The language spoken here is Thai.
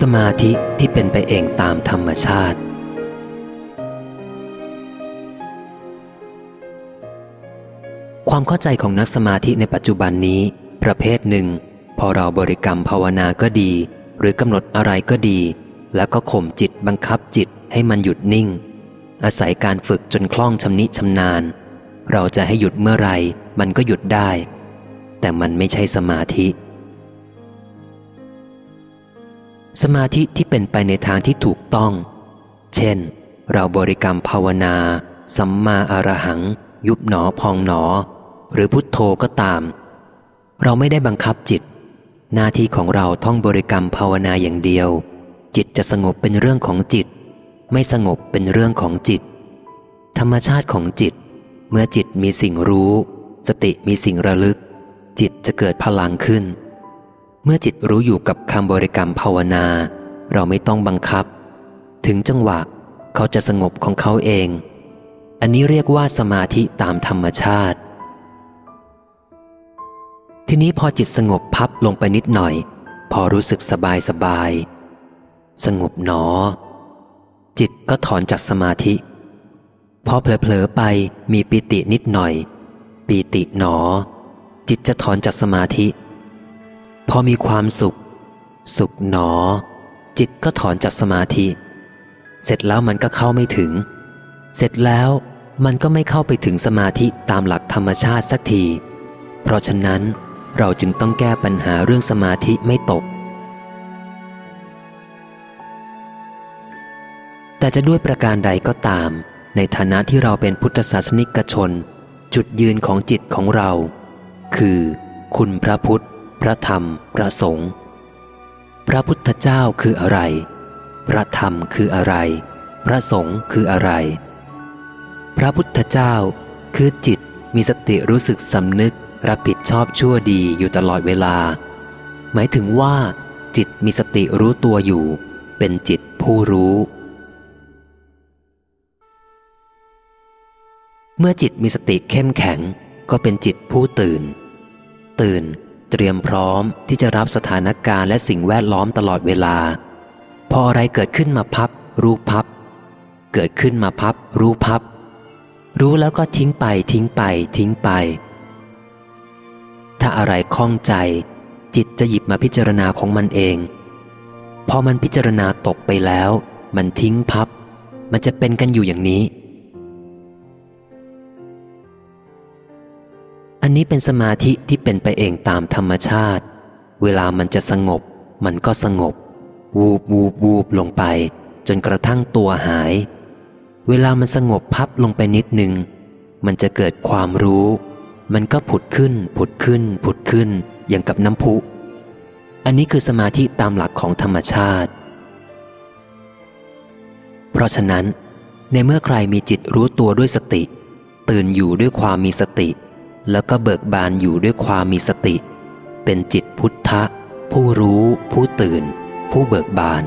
สมาธิที่เป็นไปเองตามธรรมชาติ ความเข้าใจของนักสมาธิในปัจจุบันนี้ ประเภทหนึ่ง พอเราบริกรรมภาวนาก็ดี หรือกำหนดอะไรก็ดี แล้วก็ข่มจิตบังคับจิตให้มันหยุดนิ่ง อาศัยการฝึกจนคล่องชำนิชำนาญ เราจะให้หยุดเมื่อไรมันก็หยุดได้ แต่มันไม่ใช่สมาธิ สมาธิที่เป็นไปในทางที่ถูกต้อง เช่น เราบริกรรมภาวนา สัมมาอรหัง ยุบหนอพองหนอ หรือพุทโธก็ตาม เราไม่ได้บังคับจิต หน้าที่ของเราท่องบริกรรมภาวนาอย่างเดียว จิตจะสงบเป็นเรื่องของจิต ไม่สงบเป็นเรื่องของจิต ธรรมชาติของจิต เมื่อจิตมีสิ่งรู้ สติมีสิ่งระลึก จิตจะเกิดพลังขึ้น เมื่อจิตรู้อยู่กับคำบริกรรมภาวนา เราไม่ต้องบังคับ ถึงจังหวะเขาจะสงบของเขาเอง อันนี้เรียกว่าสมาธิตามธรรมชาติ ทีนี้พอจิตสงบพับลงไปนิดหน่อย พอรู้สึกสบายสบาย สงบหนอ จิตก็ถอนจากสมาธิ พอเผลอๆไปมีปีตินิดหน่อยปีติหนอ จิตจะถอนจากสมาธิ อมีความสุข สุขหนอ จิตก็ถอนจากสมาธิ เสร็จแล้วมันก็เข้าไม่ถึง เสร็จแล้วมันก็ไม่เข้าไปถึงสมาธิตามหลักธรรมชาติสักที เพราะฉะนั้นเราจึงต้องแก้ปัญหาเรื่องสมาธิไม่ตก แต่จะด้วยประการใดก็ตาม ในฐานะที่เราเป็นพุทธศาสนิกชน จุดยืนของจิตของเรา คือ คุณพระพุทธ พระธรรม พระสงฆ์พระพุทธเจ้าคืออะไร พระธรรมคืออะไร พระสงฆ์คืออะไร พระพุทธเจ้าคือจิตมีสติรู้สึกสำนึกรับผิดชอบชั่วดีอยู่ตลอดเวลา หมายถึงว่า จิตมีสติรู้ตัวอยู่ เป็นจิตผู้รู้ เมื่อจิตมีสติเข้มแข็งก็เป็นจิตผู้ตื่น ตื่น เตรียมพร้อมที่จะรับสถานการณ์และสิ่งแวดล้อมตลอดเวลา พออะไรเกิดขึ้นมาพับ รู้พับ เกิดขึ้นมาพับ รู้พับ รู้แล้วก็ทิ้งไปทิ้งไป ทิ้งไป ถ้าอะไรคล้องใจ จิตจะหยิบมาพิจารณาของมันเอง พอมันพิจารณาตกไปแล้ว มันทิ้งพับ มันจะเป็นกันอยู่อย่างนี้ อันนี้เป็นสมาธิที่เป็นไปเองตามธรรมชาติ เวลามันจะสงบ มันก็สงบ วูบวูบวูบลงไป จนกระทั่งตัวหาย เวลามันสงบพับลงไปนิดหนึ่งมันจะเกิดความรู้ มันก็ผุดขึ้น ผุดขึ้น ผุดขึ้น อย่างกับน้ำพุ อันนี้คือสมาธิตามหลักของธรรมชาติ เพราะฉะนั้น ในเมื่อใครมีจิตรู้ตัวด้วยสติ ตื่นอยู่ด้วยความมีสติ แล้วก็เบิกบานอยู่ด้วยความมีสติ เป็นจิตพุทธะ ผู้รู้ ผู้ตื่น ผู้เบิกบาน